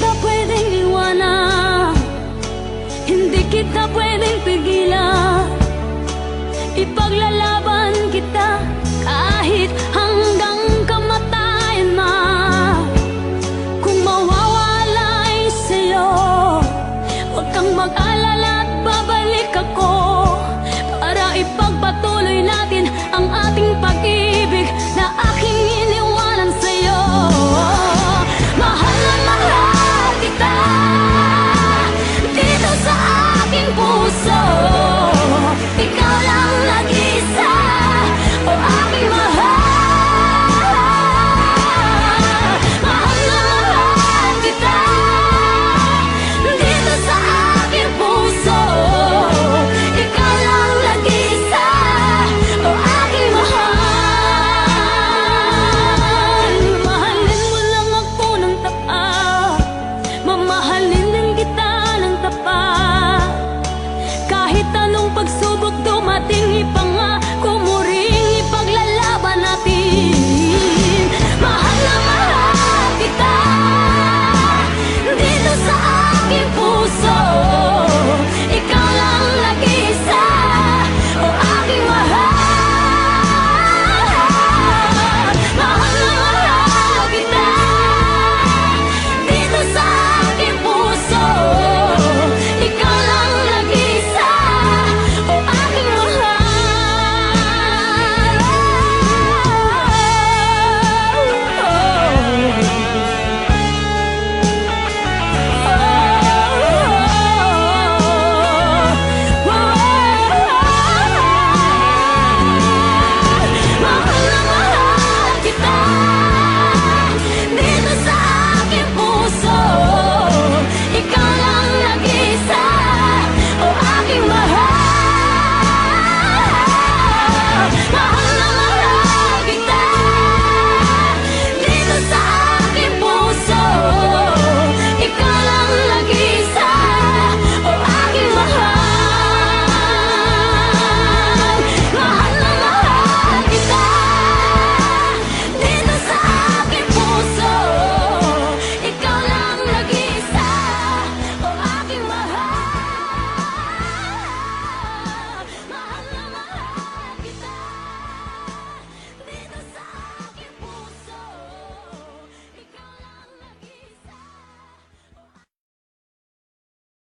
The way.